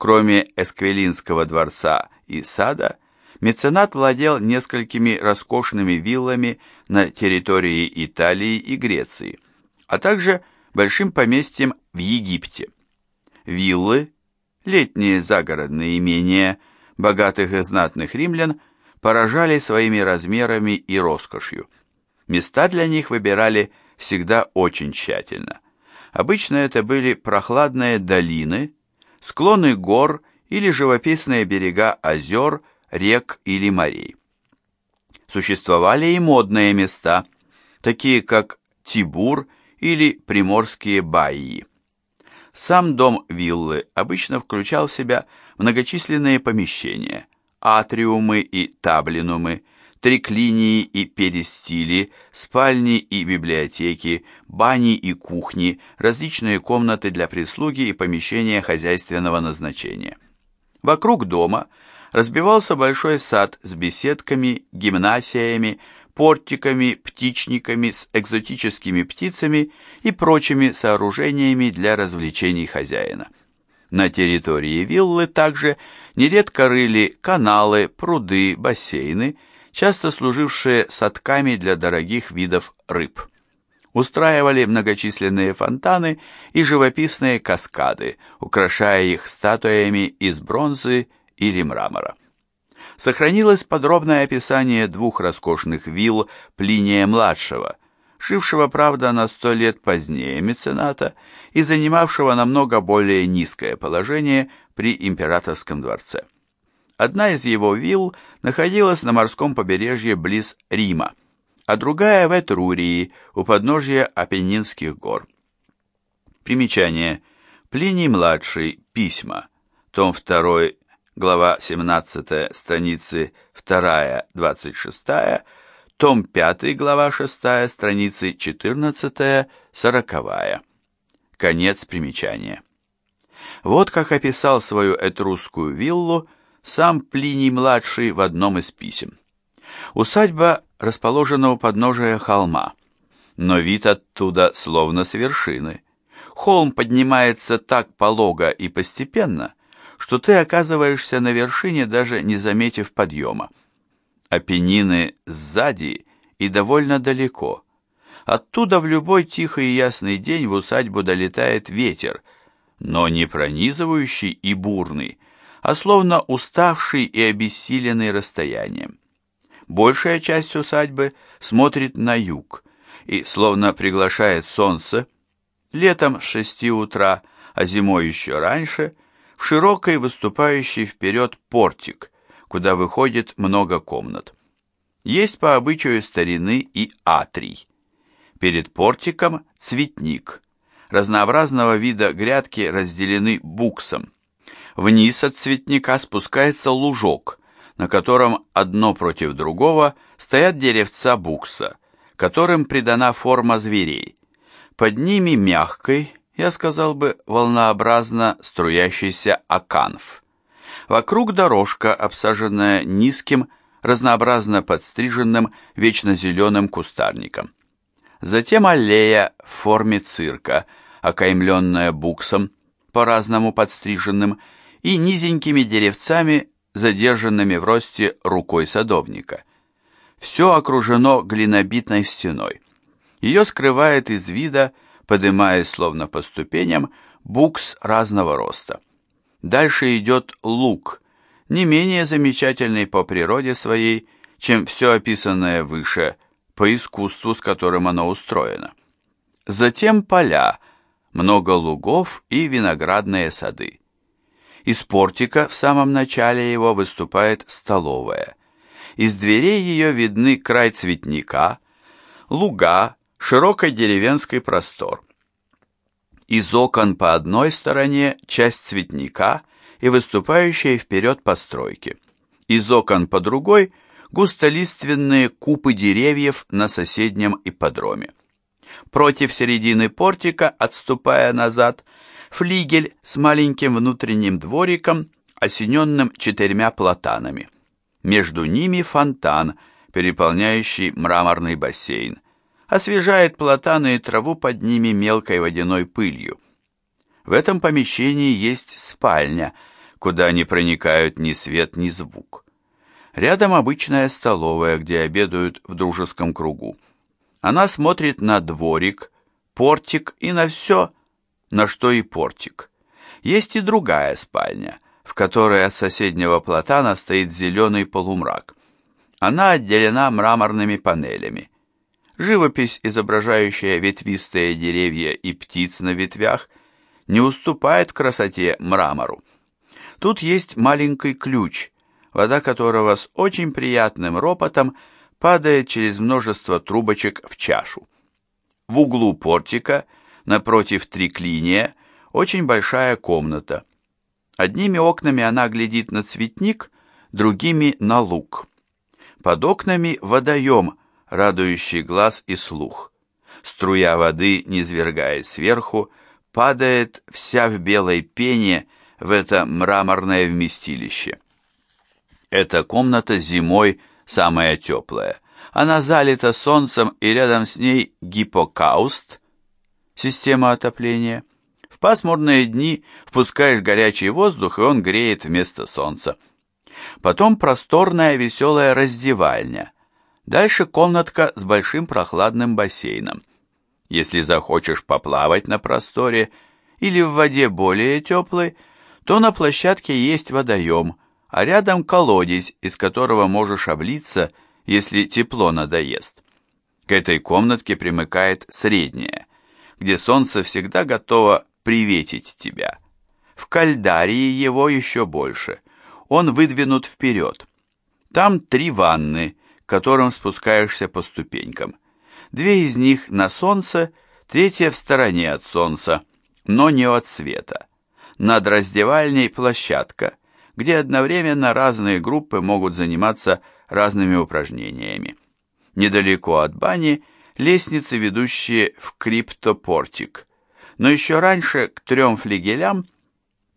Кроме Эсквелинского дворца и сада, меценат владел несколькими роскошными виллами на территории Италии и Греции, а также большим поместьем в Египте. Виллы, летние загородные имения богатых и знатных римлян, поражали своими размерами и роскошью. Места для них выбирали всегда очень тщательно. Обычно это были прохладные долины, склоны гор или живописные берега озер, рек или морей. Существовали и модные места, такие как Тибур или приморские баи. Сам дом виллы обычно включал в себя многочисленные помещения, атриумы и таблинумы, триклинии и перистили, спальни и библиотеки, бани и кухни, различные комнаты для прислуги и помещения хозяйственного назначения. Вокруг дома разбивался большой сад с беседками, гимнасиями, портиками, птичниками с экзотическими птицами и прочими сооружениями для развлечений хозяина. На территории виллы также нередко рыли каналы, пруды, бассейны, часто служившие садками для дорогих видов рыб. Устраивали многочисленные фонтаны и живописные каскады, украшая их статуями из бронзы или мрамора. Сохранилось подробное описание двух роскошных вилл Плиния-младшего, жившего, правда, на сто лет позднее мецената и занимавшего намного более низкое положение при императорском дворце. Одна из его вилл находилась на морском побережье близ Рима, а другая в Этрурии, у подножья Апеннинских гор. Примечание. Плиний-младший. Письма. Том 2. Глава 17. Страницы 2-26 том 5, глава 6, страницы 14-40. Конец примечания. Вот как описал свою этрусскую виллу сам Плиний-младший в одном из писем. Усадьба расположена у подножия холма, но вид оттуда словно с вершины. Холм поднимается так полого и постепенно, что ты оказываешься на вершине, даже не заметив подъема. Апеннины сзади и довольно далеко. Оттуда в любой тихий и ясный день в усадьбу долетает ветер, но не пронизывающий и бурный, а словно уставший и обессиленный расстоянием. Большая часть усадьбы смотрит на юг и словно приглашает солнце, летом с шести утра, а зимой еще раньше, в широкой выступающий вперед портик, куда выходит много комнат. Есть по обычаю старины и атрий. Перед портиком цветник. Разнообразного вида грядки разделены буксом. Вниз от цветника спускается лужок, на котором одно против другого стоят деревца букса, которым придана форма зверей. Под ними мягкой, я сказал бы, волнообразно струящийся аканф. Вокруг дорожка, обсаженная низким, разнообразно подстриженным, вечно зеленым кустарником. Затем аллея в форме цирка, окаймленная буксом, по-разному подстриженным, и низенькими деревцами, задержанными в росте рукой садовника. Все окружено глинобитной стеной. Ее скрывает из вида, подымаясь словно по ступеням, букс разного роста. Дальше идет луг, не менее замечательный по природе своей, чем все описанное выше, по искусству, с которым оно устроено. Затем поля, много лугов и виноградные сады. Из портика в самом начале его выступает столовая. Из дверей ее видны край цветника, луга, широкий деревенский простор. Из окон по одной стороне часть цветника и выступающие вперед постройки. Из окон по другой густолиственные купы деревьев на соседнем ипподроме. Против середины портика, отступая назад, флигель с маленьким внутренним двориком, осененным четырьмя платанами. Между ними фонтан, переполняющий мраморный бассейн, освежает платаны и траву под ними мелкой водяной пылью. В этом помещении есть спальня, куда не проникают ни свет, ни звук. Рядом обычная столовая, где обедают в дружеском кругу. Она смотрит на дворик, портик и на все, на что и портик. Есть и другая спальня, в которой от соседнего платана стоит зеленый полумрак. Она отделена мраморными панелями. Живопись, изображающая ветвистые деревья и птиц на ветвях, не уступает красоте мрамору. Тут есть маленький ключ, вода которого с очень приятным ропотом падает через множество трубочек в чашу. В углу портика, напротив триклиния, очень большая комната. Одними окнами она глядит на цветник, другими на луг. Под окнами водоем, радующий глаз и слух. Струя воды, низвергаясь сверху, падает вся в белой пене в это мраморное вместилище. Эта комната зимой самая теплая. Она залита солнцем, и рядом с ней гипокауст, система отопления. В пасмурные дни впускаешь горячий воздух, и он греет вместо солнца. Потом просторная веселая раздевальня. Дальше комнатка с большим прохладным бассейном. Если захочешь поплавать на просторе или в воде более теплой, то на площадке есть водоем, а рядом колодец, из которого можешь облиться, если тепло надоест. К этой комнатке примыкает средняя, где солнце всегда готово приветить тебя. В кальдарии его еще больше. Он выдвинут вперед. Там три ванны, к которым спускаешься по ступенькам. Две из них на солнце, третья в стороне от солнца, но не от света. Над раздевальней площадка, где одновременно разные группы могут заниматься разными упражнениями. Недалеко от бани лестницы, ведущие в криптопортик. Но еще раньше к трем флигелям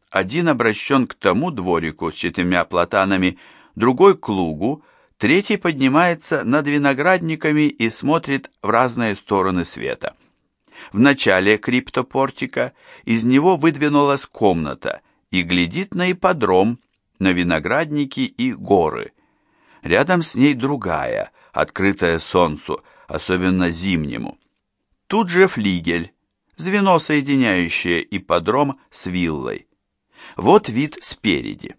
один обращен к тому дворику с четырьмя платанами, другой к лугу, третий поднимается над виноградниками и смотрит в разные стороны света. В начале криптопортика из него выдвинулась комната и глядит на ипподром, на виноградники и горы. Рядом с ней другая, открытая солнцу, особенно зимнему. Тут же флигель, звено, соединяющее ипподром с виллой. Вот вид спереди.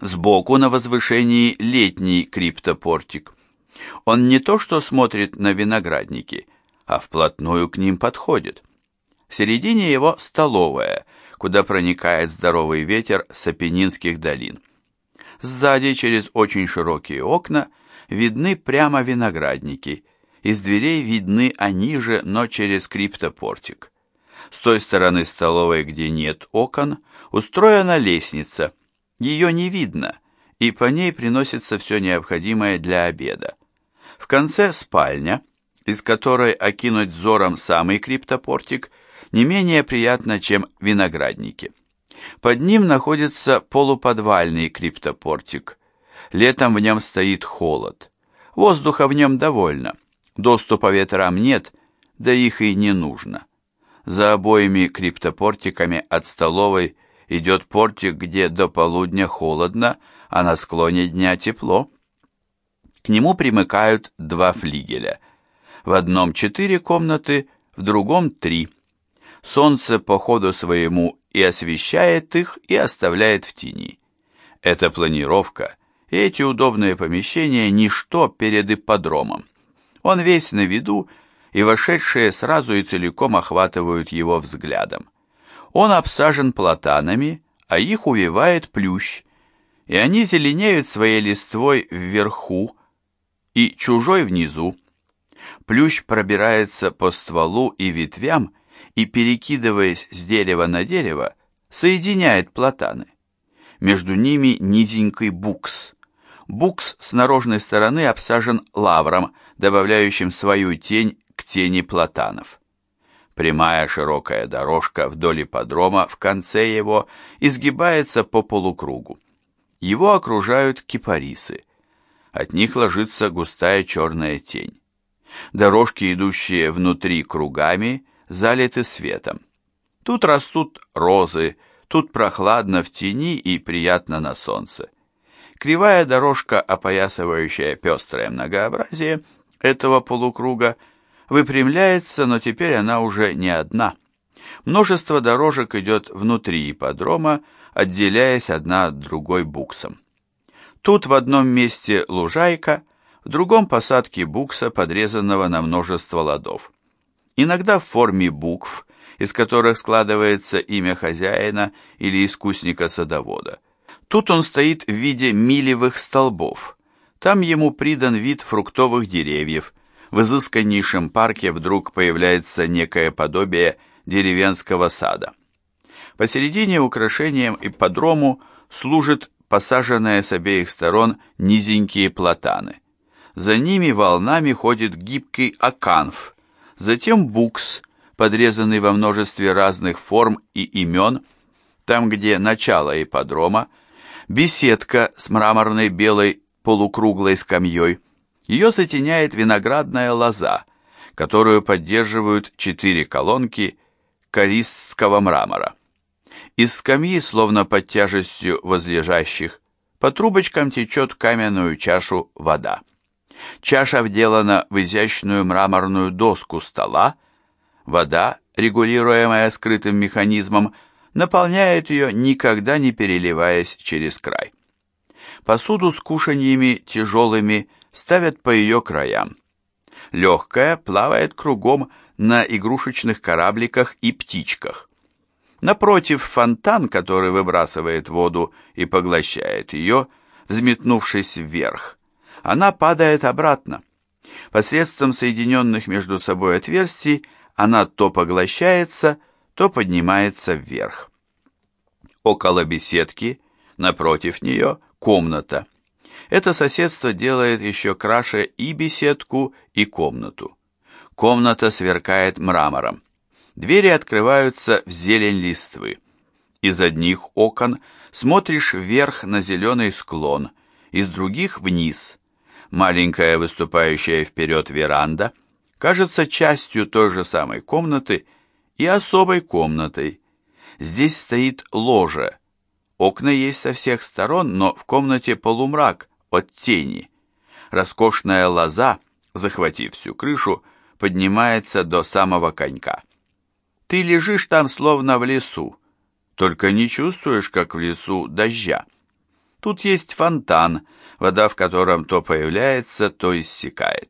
Сбоку на возвышении летний криптопортик. Он не то что смотрит на виноградники, а вплотную к ним подходит. В середине его столовая, куда проникает здоровый ветер с Апеннинских долин. Сзади, через очень широкие окна, видны прямо виноградники. Из дверей видны они же, но через криптопортик. С той стороны столовой, где нет окон, устроена лестница. Ее не видно, и по ней приносится все необходимое для обеда. В конце спальня, из которой окинуть взором самый криптопортик, не менее приятно, чем виноградники. Под ним находится полуподвальный криптопортик. Летом в нем стоит холод. Воздуха в нем довольно. Доступа ветрам нет, да их и не нужно. За обоими криптопортиками от столовой идет портик, где до полудня холодно, а на склоне дня тепло. К нему примыкают два флигеля. В одном четыре комнаты, в другом три. Солнце по ходу своему и освещает их, и оставляет в тени. Эта планировка и эти удобные помещения – ничто перед ипподромом. Он весь на виду и вошедшие сразу и целиком охватывают его взглядом. Он обсажен платанами, а их увивает плющ, и они зеленеют своей листвой вверху и чужой внизу. Плющ пробирается по стволу и ветвям и, перекидываясь с дерева на дерево, соединяет платаны. Между ними низенький букс. Букс с наружной стороны обсажен лавром, добавляющим свою тень к тени платанов. Прямая широкая дорожка вдоль ипподрома в конце его изгибается по полукругу. Его окружают кипарисы. От них ложится густая черная тень. Дорожки, идущие внутри кругами, залиты светом. Тут растут розы, Тут прохладно в тени и приятно на солнце. Кривая дорожка, опоясывающая пестрое многообразие этого полукруга, выпрямляется, но теперь она уже не одна. Множество дорожек идет внутри ипподрома, отделяясь одна от другой буксом. Тут в одном месте лужайка, в другом посадки букса, подрезанного на множество ладов. Иногда в форме букв, из которых складывается имя хозяина или искусника-садовода. Тут он стоит в виде милевых столбов. Там ему придан вид фруктовых деревьев. В изысканнейшем парке вдруг появляется некое подобие деревенского сада. Посередине украшением ипподрому служит посаженные с обеих сторон низенькие платаны. За ними волнами ходит гибкий аканф, затем букс, подрезанный во множестве разных форм и имен, там, где начало ипподрома, беседка с мраморной белой полукруглой скамьей. Ее затеняет виноградная лоза, которую поддерживают четыре колонки користского мрамора. Из скамьи, словно под тяжестью возлежащих, по трубочкам течет каменную чашу вода. Чаша вделана в изящную мраморную доску стола. Вода, регулируемая скрытым механизмом, наполняет ее, никогда не переливаясь через край. Посуду с кушаньями тяжелыми ставят по ее краям. Легкая плавает кругом на игрушечных корабликах и птичках. Напротив фонтан, который выбрасывает воду и поглощает ее, взметнувшись вверх. Она падает обратно. Посредством соединенных между собой отверстий она то поглощается, то поднимается вверх. Около беседки, напротив нее, комната. Это соседство делает еще краше и беседку, и комнату. Комната сверкает мрамором. Двери открываются в зелень листвы. Из одних окон смотришь вверх на зеленый склон, из других вниз. Маленькая выступающая вперед веранда кажется частью той же самой комнаты и особой комнатой. Здесь стоит ложе. Окна есть со всех сторон, но в комнате полумрак от тени. Роскошная лоза, захватив всю крышу, поднимается до самого конька. Ты лежишь там словно в лесу, только не чувствуешь, как в лесу, дождя. Тут есть фонтан, вода в котором то появляется, то иссякает.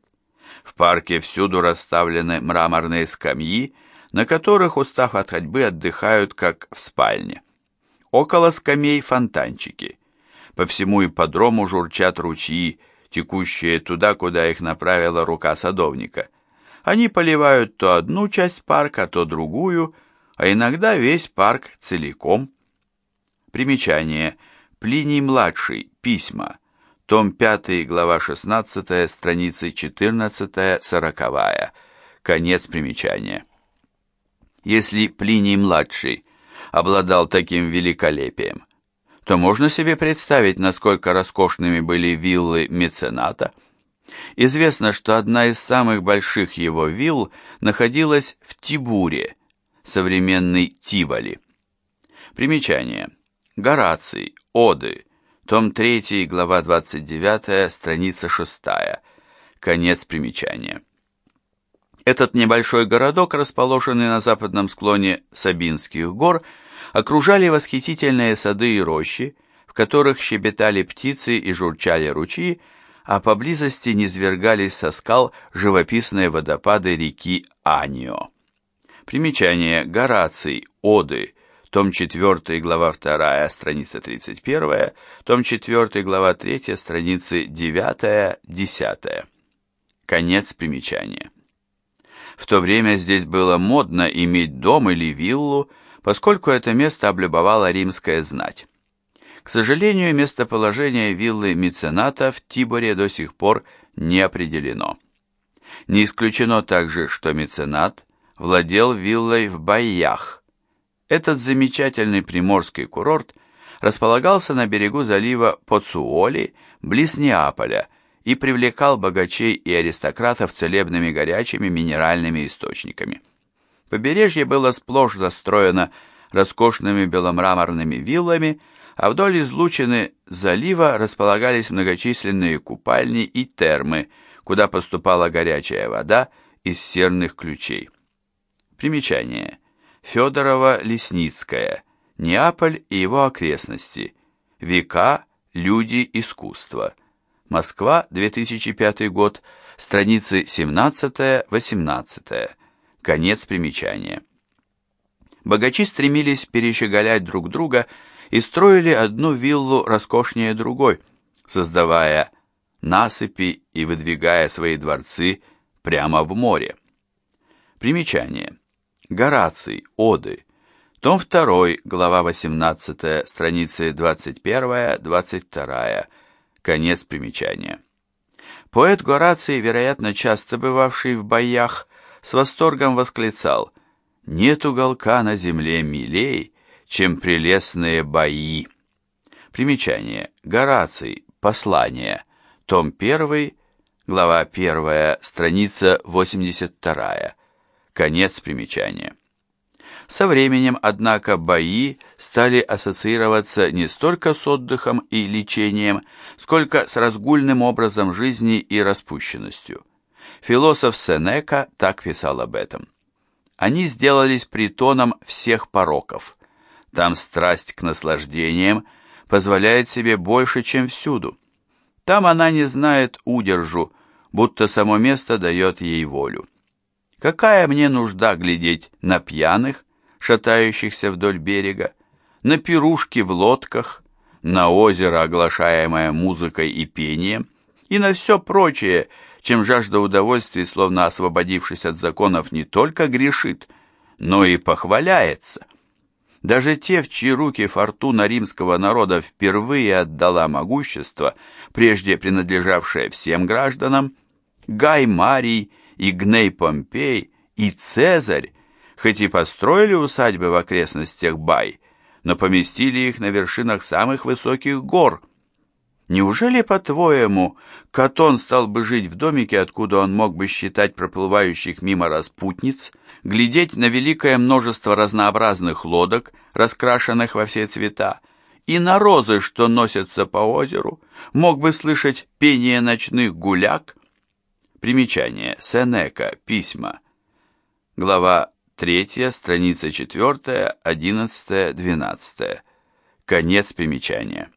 В парке всюду расставлены мраморные скамьи, на которых, устав от ходьбы, отдыхают, как в спальне. Около скамей фонтанчики. По всему ипподрому журчат ручьи, текущие туда, куда их направила рука садовника – они поливают то одну часть парка, то другую, а иногда весь парк целиком. Примечание. Плиний-младший. Письма. Том 5, глава 16, страницы 14-40. Конец примечания. Если Плиний-младший обладал таким великолепием, то можно себе представить, насколько роскошными были виллы мецената – Известно, что одна из самых больших его вилл находилась в Тибуре, современный Тиволи. Примечание. Гораций, Оды, том 3, глава 29, страница 6. Конец примечания. Этот небольшой городок, расположенный на западном склоне Сабинских гор, окружали восхитительные сады и рощи, в которых щебетали птицы и журчали ручьи, а поблизости низвергались со скал живописные водопады реки Анио. Примечание Гораций, Оды, том 4, глава 2, страница 31, том 4, глава 3, страницы 9-10. Конец примечания. В то время здесь было модно иметь дом или виллу, поскольку это место облюбовала римская знать. К сожалению, местоположение виллы мецената в Тиборе до сих пор не определено. Не исключено также, что меценат владел виллой в Байях. Этот замечательный приморский курорт располагался на берегу залива Поцуоли, близ Неаполя, и привлекал богачей и аристократов целебными горячими минеральными источниками. Побережье было сплошь застроено роскошными беломраморными виллами, а вдоль излучины залива располагались многочисленные купальни и термы, куда поступала горячая вода из серных ключей. Примечание. Федорова-Лесницкая. Неаполь и его окрестности. Века, люди, искусство. Москва, 2005 год, страницы 17-18. Конец примечания. Богачи стремились перещеголять друг друга и строили одну виллу роскошнее другой, создавая насыпи и выдвигая свои дворцы прямо в море. Примечание. Гораций, Оды. Том 2, глава 18, страницы 21-22. Конец примечания. Поэт Гораций, вероятно, часто бывавший в боях, с восторгом восклицал «Нет уголка на земле милей, чем прелестные бои». Примечание. Гораций. Послание. Том 1, глава 1, страница 82. Конец примечания. Со временем, однако, бои стали ассоциироваться не столько с отдыхом и лечением, сколько с разгульным образом жизни и распущенностью. Философ Сенека так писал об этом. Они сделались притоном всех пороков. Там страсть к наслаждениям позволяет себе больше, чем всюду. Там она не знает удержу, будто само место дает ей волю. Какая мне нужда глядеть на пьяных, шатающихся вдоль берега, на пирушки в лодках, на озеро, оглашаемое музыкой и пением, и на все прочее, чем жажда удовольствий, словно освободившись от законов, не только грешит, но и похваляется. Даже те, в чьи руки фортуна римского народа впервые отдала могущество, прежде принадлежавшее всем гражданам, Гай Марий, Игней Помпей и Цезарь, хоть и построили усадьбы в окрестностях Бай, но поместили их на вершинах самых высоких гор. Неужели, по-твоему, Катон стал бы жить в домике, откуда он мог бы считать проплывающих мимо распутниц, глядеть на великое множество разнообразных лодок, раскрашенных во все цвета, и на розы, что носятся по озеру, мог бы слышать пение ночных гуляк? Примечание. Сенека. Письма. Глава Третья, страница четвертая, одиннадцатая, двенадцатая. Конец примечания.